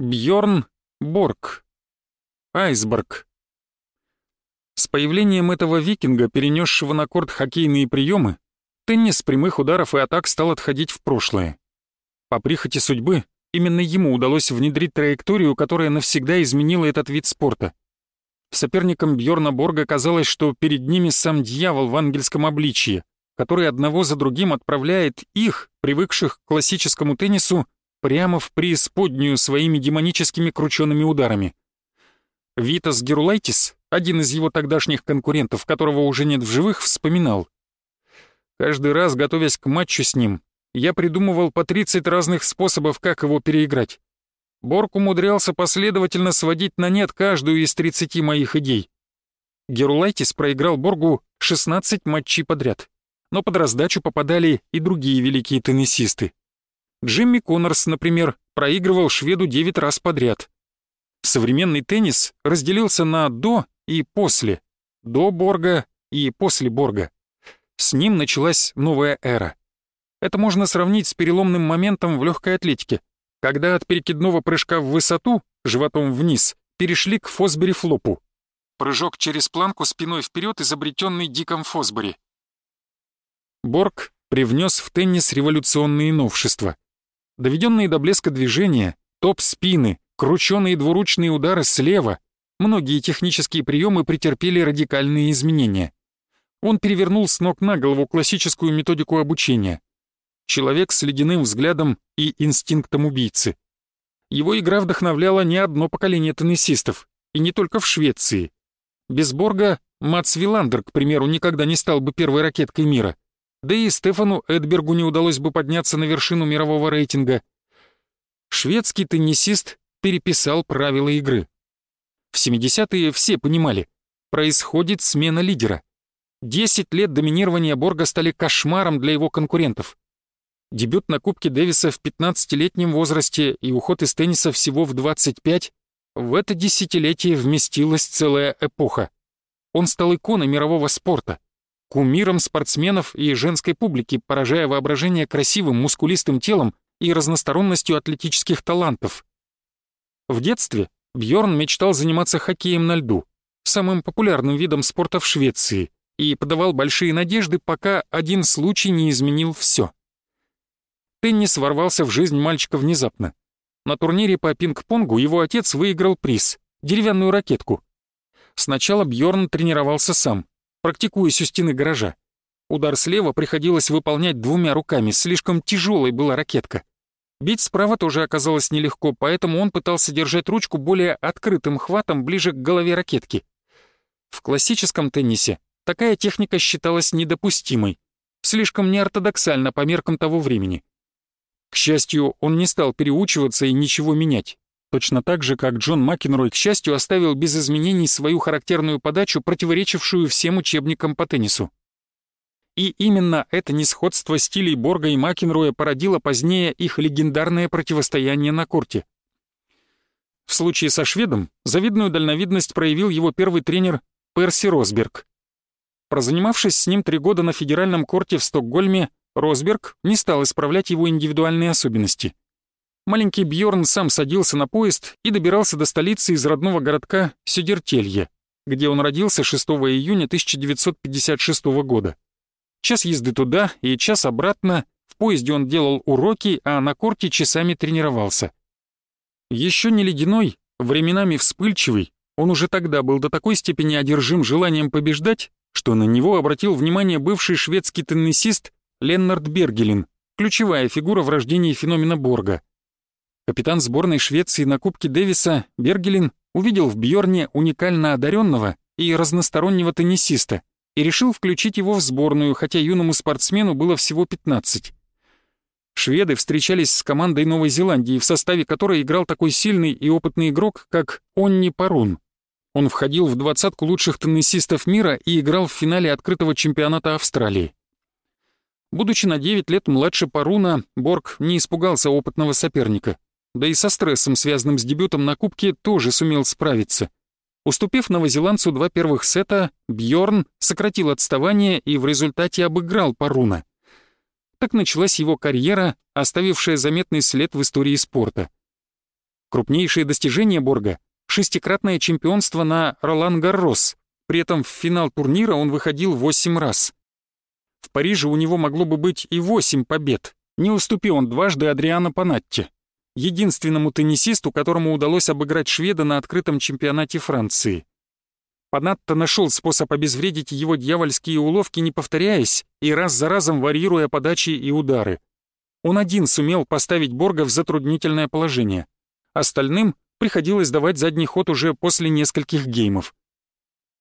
Бьорн Борг. Айсберг. С появлением этого викинга, перенесшего на корт хоккейные приемы, теннис прямых ударов и атак стал отходить в прошлое. По прихоти судьбы, именно ему удалось внедрить траекторию, которая навсегда изменила этот вид спорта. Соперникам Бьорна Борга казалось, что перед ними сам дьявол в ангельском обличье, который одного за другим отправляет их, привыкших к классическому теннису, прямо в преисподнюю своими демоническими крученными ударами. Витас Герулайтис, один из его тогдашних конкурентов, которого уже нет в живых, вспоминал. Каждый раз, готовясь к матчу с ним, я придумывал по 30 разных способов, как его переиграть. Борг умудрялся последовательно сводить на нет каждую из 30 моих идей. Герулайтис проиграл Боргу 16 матчей подряд, но под раздачу попадали и другие великие теннисисты. Джимми Коннорс, например, проигрывал шведу 9 раз подряд. Современный теннис разделился на «до» и «после», «до Борга» и «после Борга». С ним началась новая эра. Это можно сравнить с переломным моментом в легкой атлетике, когда от перекидного прыжка в высоту, животом вниз, перешли к Фосбери-флопу. Прыжок через планку спиной вперед, изобретенный Диком Фосбери. Борг привнес в теннис революционные новшества. Доведенные до блеска движения, топ-спины, крученые двуручные удары слева, многие технические приемы претерпели радикальные изменения. Он перевернул с ног на голову классическую методику обучения. Человек с ледяным взглядом и инстинктом убийцы. Его игра вдохновляла не одно поколение теннисистов, и не только в Швеции. Без Борга Мац Виландер, к примеру, никогда не стал бы первой ракеткой мира. Да и Стефану Эдбергу не удалось бы подняться на вершину мирового рейтинга. Шведский теннисист переписал правила игры. В 70-е все понимали, происходит смена лидера. Десять лет доминирования Борга стали кошмаром для его конкурентов. Дебют на Кубке Дэвиса в 15-летнем возрасте и уход из тенниса всего в 25 в это десятилетие вместилась целая эпоха. Он стал иконой мирового спорта, кумиром спортсменов и женской публики, поражая воображение красивым мускулистым телом и разносторонностью атлетических талантов. В детстве Бьорн мечтал заниматься хоккеем на льду, самым популярным видом спорта в Швеции, и подавал большие надежды, пока один случай не изменил все. Теннис ворвался в жизнь мальчика внезапно. На турнире по пинг-понгу его отец выиграл приз — деревянную ракетку. Сначала Бьорн тренировался сам, практикуясь у стены гаража. Удар слева приходилось выполнять двумя руками, слишком тяжелой была ракетка. Бить справа тоже оказалось нелегко, поэтому он пытался держать ручку более открытым хватом ближе к голове ракетки. В классическом теннисе такая техника считалась недопустимой, слишком неортодоксально по меркам того времени. К счастью, он не стал переучиваться и ничего менять. Точно так же, как Джон Макенрой, к счастью, оставил без изменений свою характерную подачу, противоречившую всем учебникам по теннису. И именно это несходство стилей Борга и Макенроя породило позднее их легендарное противостояние на корте. В случае со шведом завидную дальновидность проявил его первый тренер Перси Росберг. Прозанимавшись с ним три года на федеральном корте в Стокгольме, Росберг не стал исправлять его индивидуальные особенности. Маленький Бьорн сам садился на поезд и добирался до столицы из родного городка Сюдертелье, где он родился 6 июня 1956 года. Час езды туда и час обратно, в поезде он делал уроки, а на корте часами тренировался. Еще не ледяной, временами вспыльчивый, он уже тогда был до такой степени одержим желанием побеждать, что на него обратил внимание бывший шведский теннисист Леннард Бергелин, ключевая фигура в рождении феномена Борга. Капитан сборной Швеции на Кубке Дэвиса Бергелин увидел в Бьорне уникально одаренного и разностороннего теннисиста, и решил включить его в сборную, хотя юному спортсмену было всего 15. Шведы встречались с командой Новой Зеландии, в составе которой играл такой сильный и опытный игрок, как Онни Парун. Он входил в двадцатку лучших теннисистов мира и играл в финале открытого чемпионата Австралии. Будучи на 9 лет младше Паруна, Борг не испугался опытного соперника, да и со стрессом, связанным с дебютом на Кубке, тоже сумел справиться — Уступив новозеландцу два первых сета, Бьорн сократил отставание и в результате обыграл Паруна. Так началась его карьера, оставившая заметный след в истории спорта. Крупнейшее достижение Борга — шестикратное чемпионство на Ролан Гаррос, при этом в финал турнира он выходил восемь раз. В Париже у него могло бы быть и восемь побед, не уступил он дважды Адриано Панатти, единственному теннисисту, которому удалось обыграть шведа на открытом чемпионате Франции. Панатта нашел способ обезвредить его дьявольские уловки, не повторяясь и раз за разом варьируя подачи и удары. Он один сумел поставить Борга в затруднительное положение. Остальным приходилось давать задний ход уже после нескольких геймов.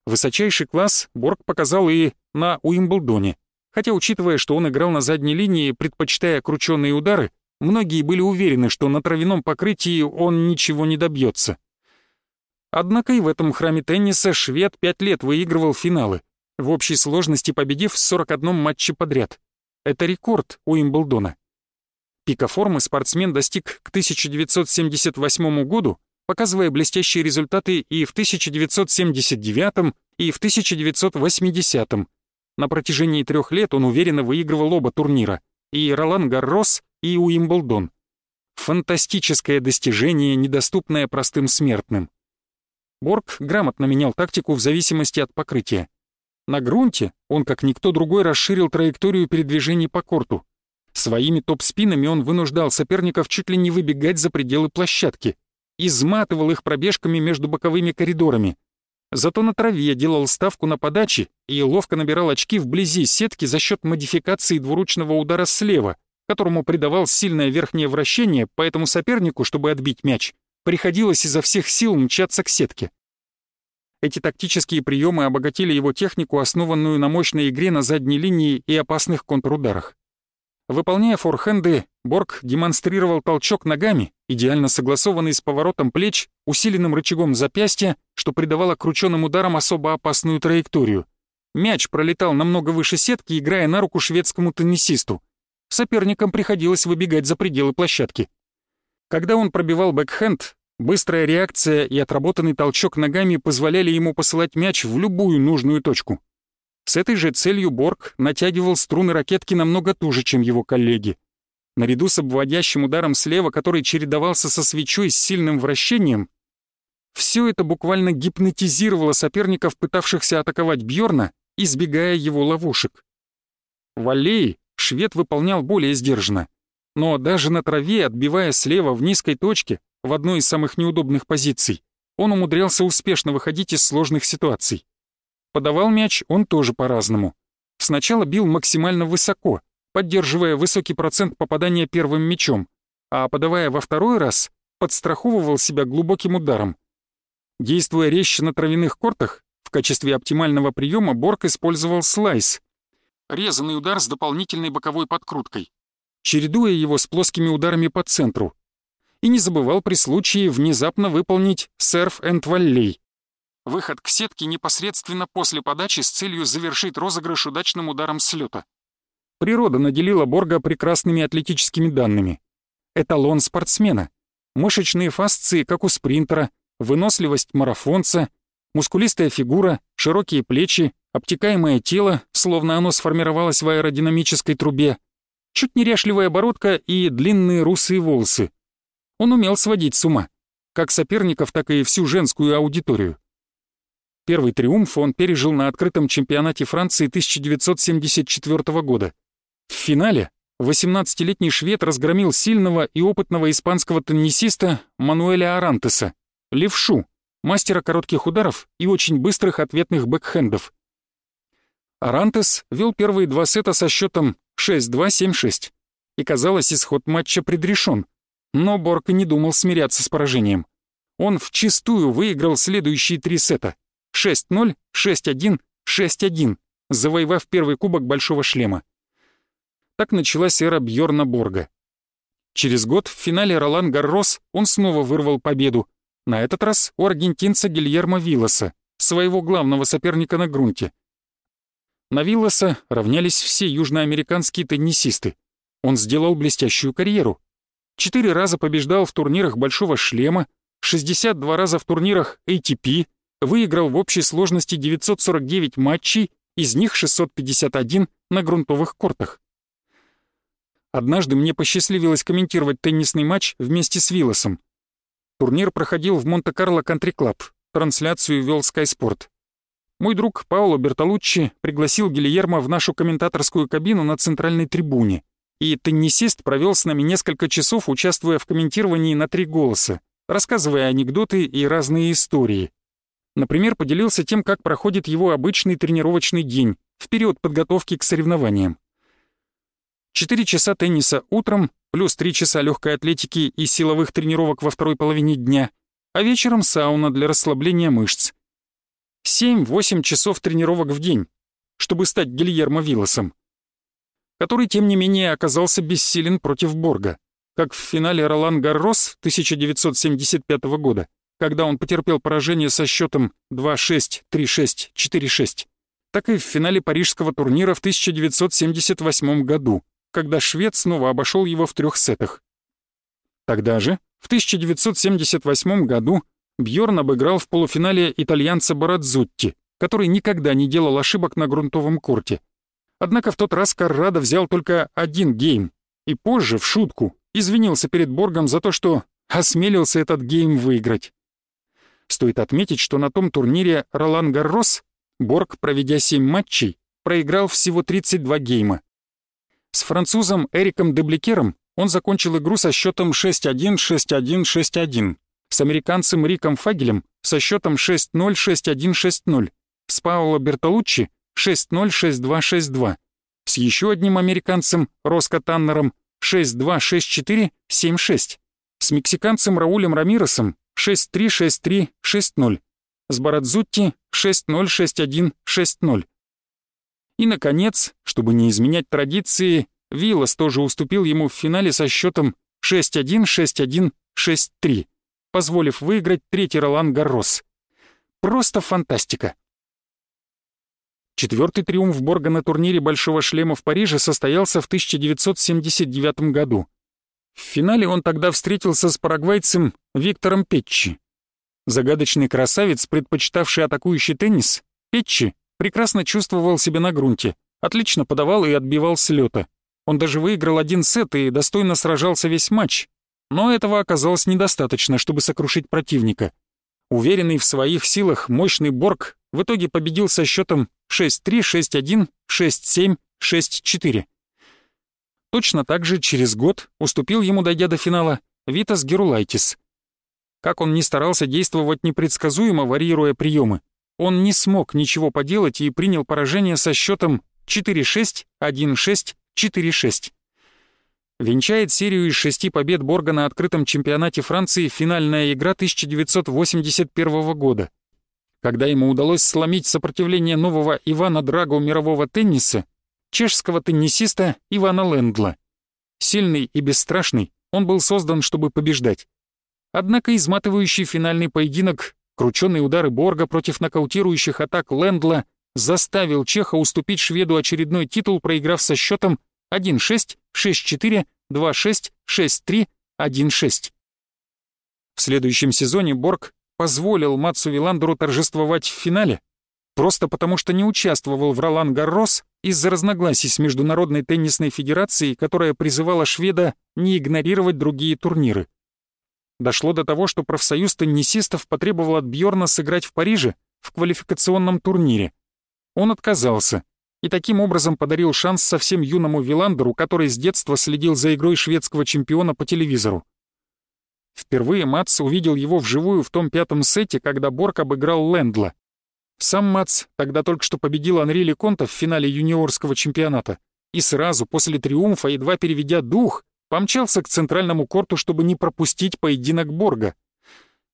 Высочайший класс Борг показал и на Уимблдоне, хотя, учитывая, что он играл на задней линии, предпочитая крученные удары, многие были уверены, что на травяном покрытии он ничего не добьется. Однако и в этом храме тенниса швед пять лет выигрывал финалы, в общей сложности победив в 41 матче подряд. Это рекорд у Имблдона. Пика формы спортсмен достиг к 1978 году, показывая блестящие результаты и в 1979 и в 1980 -м. На протяжении трех лет он уверенно выигрывал оба турнира, и Ролан Гаррос, и Уимблдон. Фантастическое достижение, недоступное простым смертным. Борг грамотно менял тактику в зависимости от покрытия. На грунте он, как никто другой, расширил траекторию передвижений по корту. Своими топ-спинами он вынуждал соперников чуть ли не выбегать за пределы площадки, изматывал их пробежками между боковыми коридорами. Зато на траве делал ставку на подачи и ловко набирал очки вблизи сетки за счет модификации двуручного удара слева, которому придавал сильное верхнее вращение, поэтому сопернику, чтобы отбить мяч, приходилось изо всех сил мчаться к сетке. Эти тактические приемы обогатили его технику, основанную на мощной игре на задней линии и опасных контрударах. Выполняя форхенды, Борг демонстрировал толчок ногами, идеально согласованный с поворотом плеч, усиленным рычагом запястья, что придавало крученным ударам особо опасную траекторию. Мяч пролетал намного выше сетки, играя на руку шведскому теннисисту. Соперникам приходилось выбегать за пределы площадки. Когда он пробивал бэкхенд, быстрая реакция и отработанный толчок ногами позволяли ему посылать мяч в любую нужную точку. С этой же целью Борг натягивал струны ракетки намного туже, чем его коллеги. Наряду с обводящим ударом слева, который чередовался со свечой с сильным вращением, все это буквально гипнотизировало соперников, пытавшихся атаковать Бьорна, избегая его ловушек. В аллее швед выполнял более сдержанно но даже на траве, отбивая слева в низкой точке, в одной из самых неудобных позиций, он умудрялся успешно выходить из сложных ситуаций. Подавал мяч он тоже по-разному. Сначала бил максимально высоко, поддерживая высокий процент попадания первым мячом, а подавая во второй раз, подстраховывал себя глубоким ударом. Действуя резче на травяных кортах, в качестве оптимального приема Борг использовал слайс. Резанный удар с дополнительной боковой подкруткой чередуя его с плоскими ударами по центру. И не забывал при случае внезапно выполнить серф энд валлей. Выход к сетке непосредственно после подачи с целью завершить розыгрыш удачным ударом с лёта. Природа наделила Борга прекрасными атлетическими данными. Эталон спортсмена. Мышечные фасции, как у спринтера, выносливость марафонца, мускулистая фигура, широкие плечи, обтекаемое тело, словно оно сформировалось в аэродинамической трубе, чуть неряшливая бородка и длинные русые волосы. Он умел сводить с ума, как соперников, так и всю женскую аудиторию. Первый триумф он пережил на открытом чемпионате Франции 1974 года. В финале 18-летний швед разгромил сильного и опытного испанского теннисиста Мануэля Арантеса, левшу, мастера коротких ударов и очень быстрых ответных бэкхендов. Арантес вел первые два сета со счетом 6-2-7-6. И казалось, исход матча предрешен. Но Борка не думал смиряться с поражением. Он вчистую выиграл следующие три сета. 6-0, 6-1, 6-1, завоевав первый кубок Большого Шлема. Так началась эра Бьорна Борга. Через год в финале Ролан Гаррос он снова вырвал победу. На этот раз у аргентинца Гильермо Виллоса, своего главного соперника на грунте. На Виллоса равнялись все южноамериканские теннисисты. Он сделал блестящую карьеру. Четыре раза побеждал в турнирах Большого Шлема, 62 раза в турнирах ATP, выиграл в общей сложности 949 матчей, из них 651 на грунтовых кортах. Однажды мне посчастливилось комментировать теннисный матч вместе с Виласом. Турнир проходил в Монте-Карло Кантри Клаб. Трансляцию вел Sky Sport. Мой друг Паоло Бертолуччи пригласил Гильермо в нашу комментаторскую кабину на центральной трибуне, и теннисист провел с нами несколько часов, участвуя в комментировании на три голоса, рассказывая анекдоты и разные истории. Например, поделился тем, как проходит его обычный тренировочный день в период подготовки к соревнованиям. Четыре часа тенниса утром, плюс три часа легкой атлетики и силовых тренировок во второй половине дня, а вечером сауна для расслабления мышц. 7-8 часов тренировок в день, чтобы стать Гильермо Виллосом, который, тем не менее, оказался бессилен против Борга, как в финале Ролан Гаррос 1975 года, когда он потерпел поражение со счетом 2-6, 3-6, 4-6, так и в финале парижского турнира в 1978 году, когда швед снова обошел его в трех сетах. Тогда же, в 1978 году, Бьорн обыграл в полуфинале итальянца Бараццутти, который никогда не делал ошибок на грунтовом корте. Однако в тот раз Коррадо взял только один гейм, и позже, в шутку, извинился перед Боргом за то, что осмелился этот гейм выиграть. Стоит отметить, что на том турнире Ролан Гаррос Борг, проведя 7 матчей, проиграл всего 32 гейма. С французом Эриком Дебликером он закончил игру со счетом 6-1, 6-1, 6-1 с американцем Риком Фагелем со счетом 6-0, 6-1, 6-0, с Паоло Бертолуччи 6-0, 6-2, 6-2, с еще одним американцем Роско Таннером 6-2, 6-4, 7-6, с мексиканцем Раулем Рамиросом 6-3, 6-3, 6-0, с Барадзутти 6-0, 6-1, 6-0. И, наконец, чтобы не изменять традиции, Виллас тоже уступил ему в финале со счетом 6-1, 6-1, 6-3 позволив выиграть третий Ролан Гаррос. Просто фантастика. Четвертый триумф Борга на турнире «Большого шлема» в Париже состоялся в 1979 году. В финале он тогда встретился с парагвайцем Виктором Петчи. Загадочный красавец, предпочитавший атакующий теннис, Петчи прекрасно чувствовал себя на грунте, отлично подавал и отбивал с лёта. Он даже выиграл один сет и достойно сражался весь матч, но этого оказалось недостаточно, чтобы сокрушить противника. Уверенный в своих силах мощный Борг в итоге победил со счетом 6-3, 6-1, 6-7, 6-4. Точно так же через год уступил ему, дойдя до финала, Витас Герулайтис. Как он ни старался действовать непредсказуемо, варьируя приемы, он не смог ничего поделать и принял поражение со счетом 4-6, 1-6, 4-6. Венчает серию из шести побед Борга на открытом чемпионате Франции финальная игра 1981 года. Когда ему удалось сломить сопротивление нового Ивана Драго мирового тенниса, чешского теннисиста Ивана Лендла. Сильный и бесстрашный, он был создан, чтобы побеждать. Однако изматывающий финальный поединок, крученные удары Борга против нокаутирующих атак Лендла заставил Чеха уступить шведу очередной титул, проиграв со счетом 1-6, 6-4, 2-6, 6-3, 1-6. В следующем сезоне Борг позволил Матсу Виландеру торжествовать в финале, просто потому что не участвовал в Ролан Гаррос из-за разногласий с Международной теннисной федерацией, которая призывала шведа не игнорировать другие турниры. Дошло до того, что профсоюз теннисистов потребовал от Бьорна сыграть в Париже в квалификационном турнире. Он отказался, и таким образом подарил шанс совсем юному Виландеру, который с детства следил за игрой шведского чемпиона по телевизору. Впервые Матс увидел его вживую в том пятом сете, когда Борг обыграл Лендла. Сам Матс тогда только что победил Анри Леконта в финале юниорского чемпионата и сразу после триумфа, едва переведя дух, помчался к центральному корту, чтобы не пропустить поединок Борга.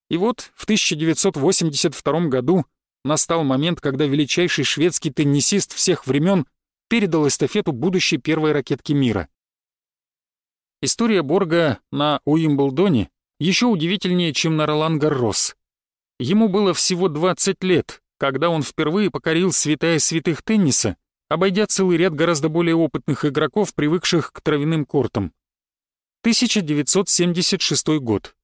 И вот в 1982 году настал момент, когда величайший шведский теннисист всех времен передал эстафету будущей первой ракетки мира. История Борга на Уимблдоне еще удивительнее, чем на Ролан Гаррос. Ему было всего 20 лет, когда он впервые покорил святая святых тенниса, обойдя целый ряд гораздо более опытных игроков, привыкших к травяным кортам. 1976 год.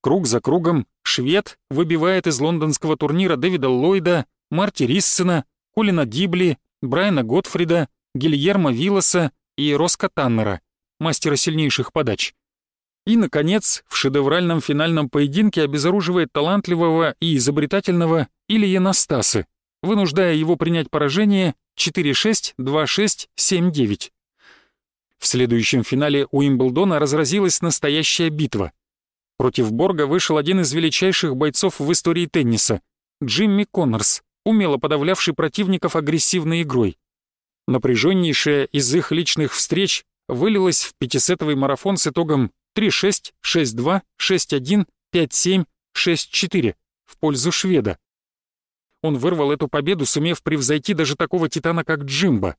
Круг за кругом швед выбивает из лондонского турнира Дэвида Ллойда, Марти Риссена, Колина Дибли, Брайана Готфрида, Гильермо Виллоса и Роско Таннера, мастера сильнейших подач. И, наконец, в шедевральном финальном поединке обезоруживает талантливого и изобретательного Илья Настасы, вынуждая его принять поражение 4-6, 2-6, 7-9. В следующем финале у Имблдона разразилась настоящая битва. Против Борга вышел один из величайших бойцов в истории тенниса — Джимми Коннорс, умело подавлявший противников агрессивной игрой. Напряженнейшая из их личных встреч вылилась в пятисетовый марафон с итогом 3-6, 6-2, 6-1, 5-7, 6-4 в пользу шведа. Он вырвал эту победу, сумев превзойти даже такого титана, как Джимба.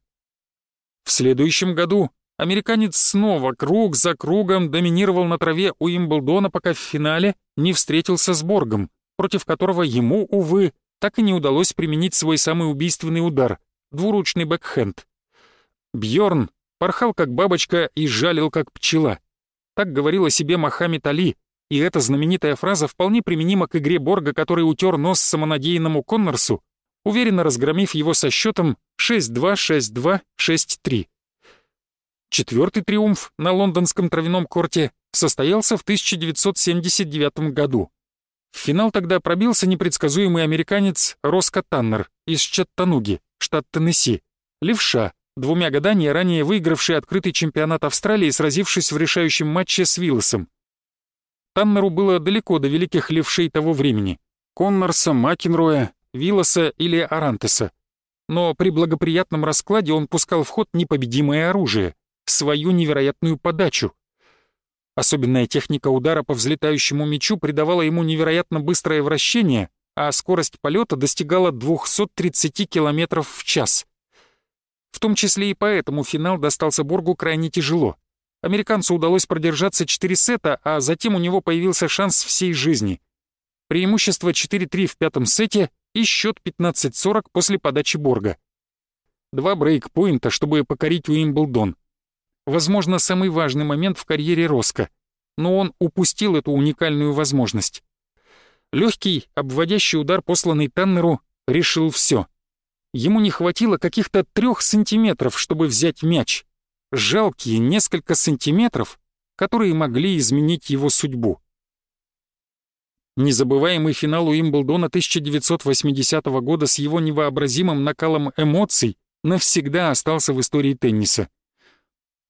В следующем году американец снова круг за кругом доминировал на траве у Имблдона, пока в финале не встретился с Боргом, против которого ему, увы, так и не удалось применить свой самый убийственный удар — двуручный бэкхенд. Бьорн порхал как бабочка и жалил как пчела. Так говорил о себе Мохаммед Али, и эта знаменитая фраза вполне применима к игре Борга, который утер нос самонадеянному Коннорсу, уверенно разгромив его со счетом 6-2, 6-2, 6-3. Четвертый триумф на лондонском травяном корте состоялся в 1979 году. В финал тогда пробился непредсказуемый американец Роско Таннер из Чаттануги, штат Теннесси, левша, двумя годами ранее выигравший открытый чемпионат Австралии, сразившись в решающем матче с Виллосом. Таннеру было далеко до великих левшей того времени — Коннорса, Макенроя, Виллоса или Арантеса. Но при благоприятном раскладе он пускал в ход непобедимое оружие — свою невероятную подачу. Особенная техника удара по взлетающему мячу придавала ему невероятно быстрое вращение, а скорость полета достигала 230 км в час — в том числе и поэтому финал достался Боргу крайне тяжело. Американцу удалось продержаться 4 сета, а затем у него появился шанс всей жизни. Преимущество 4-3 в пятом сете и счет 15-40 после подачи Борга. Два брейк-поинта, чтобы покорить Уимблдон. Возможно, самый важный момент в карьере Роско, но он упустил эту уникальную возможность. Легкий, обводящий удар, посланный Таннеру, решил все. Ему не хватило каких-то трех сантиметров, чтобы взять мяч. Жалкие несколько сантиметров, которые могли изменить его судьбу. Незабываемый финал Уимблдона 1980 года с его невообразимым накалом эмоций навсегда остался в истории тенниса.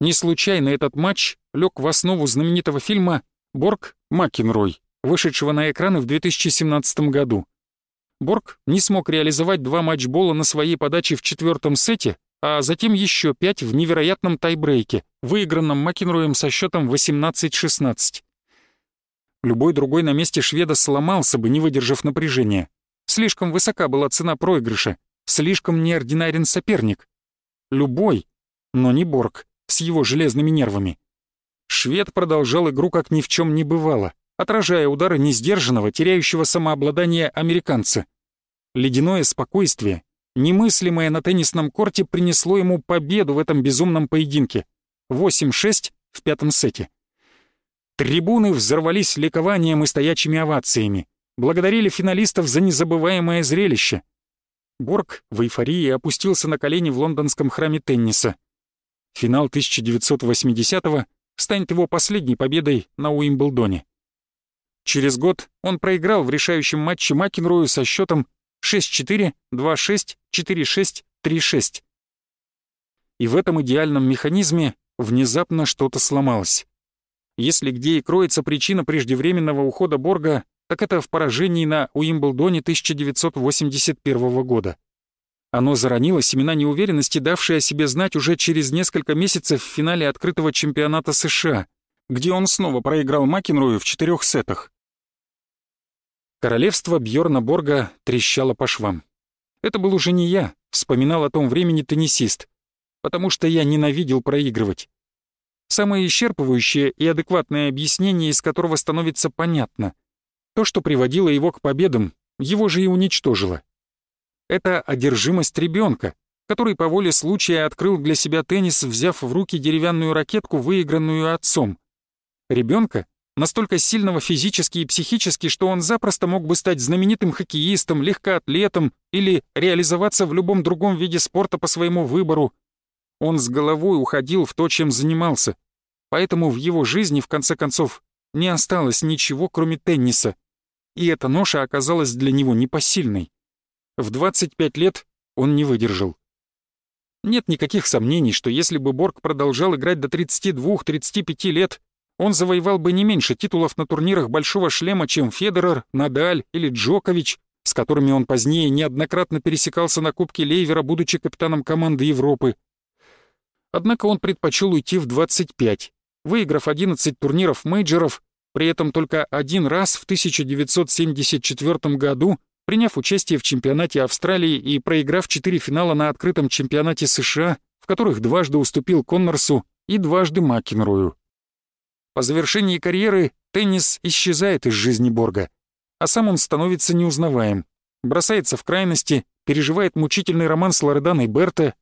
Не случайно этот матч лег в основу знаменитого фильма «Борг Макенрой», вышедшего на экраны в 2017 году. Борг не смог реализовать два матчбола на своей подаче в четвертом сете, а затем еще пять в невероятном тайбрейке, выигранном Макенроем со счетом 18-16. Любой другой на месте шведа сломался бы, не выдержав напряжения. Слишком высока была цена проигрыша, слишком неординарен соперник. Любой, но не Борг, с его железными нервами. Швед продолжал игру как ни в чем не бывало — отражая удары несдержанного, теряющего самообладание американца. Ледяное спокойствие, немыслимое на теннисном корте, принесло ему победу в этом безумном поединке. 8-6 в пятом сете. Трибуны взорвались ликованием и стоячими овациями. Благодарили финалистов за незабываемое зрелище. Борг в эйфории опустился на колени в лондонском храме тенниса. Финал 1980-го станет его последней победой на Уимблдоне. Через год он проиграл в решающем матче Макенрою со счетом 6-4, 2-6, 4-6, 3-6. И в этом идеальном механизме внезапно что-то сломалось. Если где и кроется причина преждевременного ухода Борга, так это в поражении на Уимблдоне 1981 года. Оно заронило семена неуверенности, давшие о себе знать уже через несколько месяцев в финале открытого чемпионата США, где он снова проиграл Макенрою в четырех сетах. Королевство Бьорна Борга трещало по швам. Это был уже не я, вспоминал о том времени теннисист, потому что я ненавидел проигрывать. Самое исчерпывающее и адекватное объяснение, из которого становится понятно. То, что приводило его к победам, его же и уничтожило. Это одержимость ребенка, который по воле случая открыл для себя теннис, взяв в руки деревянную ракетку, выигранную отцом. Ребенка, настолько сильного физически и психически, что он запросто мог бы стать знаменитым хоккеистом, легкоатлетом или реализоваться в любом другом виде спорта по своему выбору. Он с головой уходил в то, чем занимался. поэтому в его жизни, в конце концов, не осталось ничего, кроме тенниса, и эта ноша оказалась для него непосильной. В 25 лет он не выдержал. Нет никаких сомнений, что если бы Борг продолжал играть до 32-35 лет, он завоевал бы не меньше титулов на турнирах Большого Шлема, чем Федерер, Надаль или Джокович, с которыми он позднее неоднократно пересекался на Кубке Лейвера, будучи капитаном команды Европы. Однако он предпочел уйти в 25, выиграв 11 турниров мейджеров, при этом только один раз в 1974 году, приняв участие в чемпионате Австралии и проиграв 4 финала на открытом чемпионате США, в которых дважды уступил Коннорсу и дважды Макенрою. По завершении карьеры теннис исчезает из жизни Борга, а сам он становится неузнаваем, бросается в крайности, переживает мучительный роман с Лореданой Берте.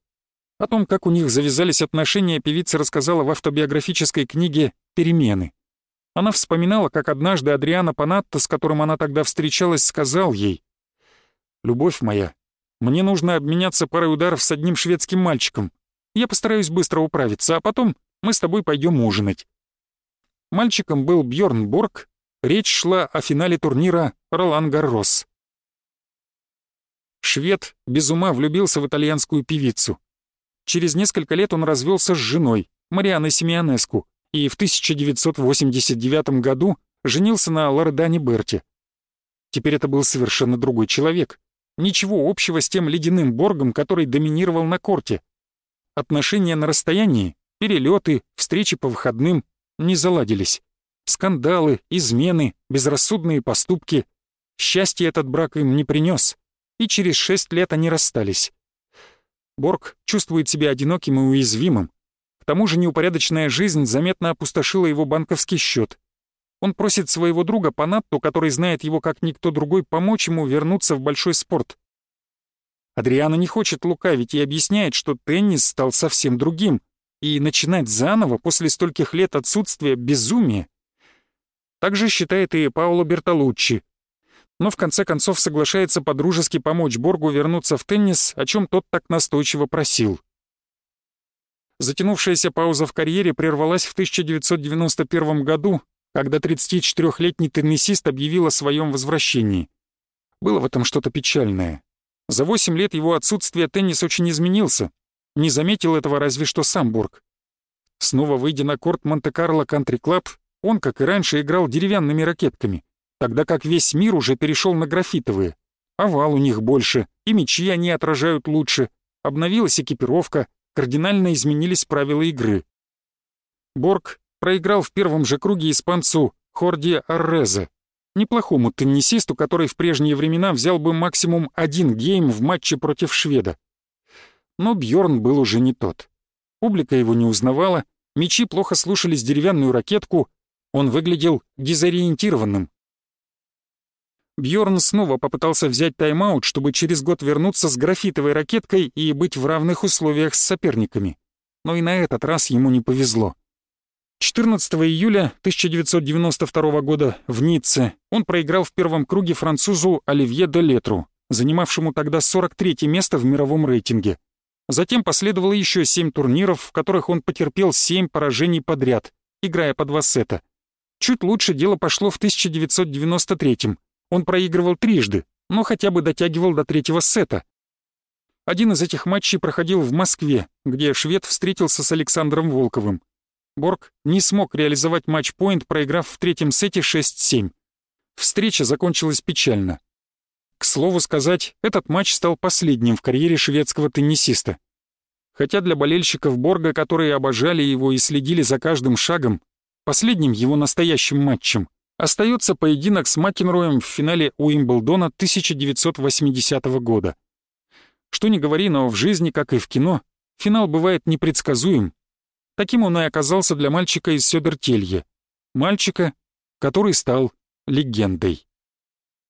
О том, как у них завязались отношения, певица рассказала в автобиографической книге «Перемены». Она вспоминала, как однажды Адриана Панатта, с которым она тогда встречалась, сказал ей «Любовь моя, мне нужно обменяться парой ударов с одним шведским мальчиком. Я постараюсь быстро управиться, а потом мы с тобой пойдем ужинать. Мальчиком был Бьорн Борг, речь шла о финале турнира Ролан Гаррос. Швед без ума влюбился в итальянскую певицу. Через несколько лет он развелся с женой, Марианой Семианеску, и в 1989 году женился на Лордане Берти. Теперь это был совершенно другой человек. Ничего общего с тем ледяным Боргом, который доминировал на корте. Отношения на расстоянии, перелеты, встречи по выходным, не заладились. Скандалы, измены, безрассудные поступки. Счастье этот брак им не принес, и через шесть лет они расстались. Борг чувствует себя одиноким и уязвимым. К тому же неупорядоченная жизнь заметно опустошила его банковский счет. Он просит своего друга Панатту, который знает его как никто другой, помочь ему вернуться в большой спорт. Адриана не хочет лукавить и объясняет, что теннис стал совсем другим — и начинать заново после стольких лет отсутствия безумия. Так же считает и Паоло Бертолуччи. Но в конце концов соглашается подружески помочь Боргу вернуться в теннис, о чем тот так настойчиво просил. Затянувшаяся пауза в карьере прервалась в 1991 году, когда 34-летний теннисист объявил о своем возвращении. Было в этом что-то печальное. За 8 лет его отсутствия теннис очень изменился, не заметил этого разве что сам Бург. Снова выйдя на корт Монте-Карло Кантри Клаб, он, как и раньше, играл деревянными ракетками, тогда как весь мир уже перешел на графитовые. Овал у них больше, и мячи они отражают лучше, обновилась экипировка, кардинально изменились правила игры. Борг проиграл в первом же круге испанцу Хорди Аррезе, неплохому теннисисту, который в прежние времена взял бы максимум один гейм в матче против шведа но Бьорн был уже не тот. Публика его не узнавала, мечи плохо слушались деревянную ракетку, он выглядел дезориентированным. Бьорн снова попытался взять тайм-аут, чтобы через год вернуться с графитовой ракеткой и быть в равных условиях с соперниками. Но и на этот раз ему не повезло. 14 июля 1992 года в Ницце он проиграл в первом круге французу Оливье де Летру, занимавшему тогда 43 место в мировом рейтинге. Затем последовало еще семь турниров, в которых он потерпел семь поражений подряд, играя по два сета. Чуть лучше дело пошло в 1993-м. Он проигрывал трижды, но хотя бы дотягивал до третьего сета. Один из этих матчей проходил в Москве, где швед встретился с Александром Волковым. Борг не смог реализовать матч-поинт, проиграв в третьем сете 6-7. Встреча закончилась печально. К слову сказать, этот матч стал последним в карьере шведского теннисиста. Хотя для болельщиков Борга, которые обожали его и следили за каждым шагом, последним его настоящим матчем остается поединок с Макенроем в финале Уимблдона 1980 года. Что ни говори, но в жизни, как и в кино, финал бывает непредсказуем. Таким он и оказался для мальчика из Сёдертелье. Мальчика, который стал легендой.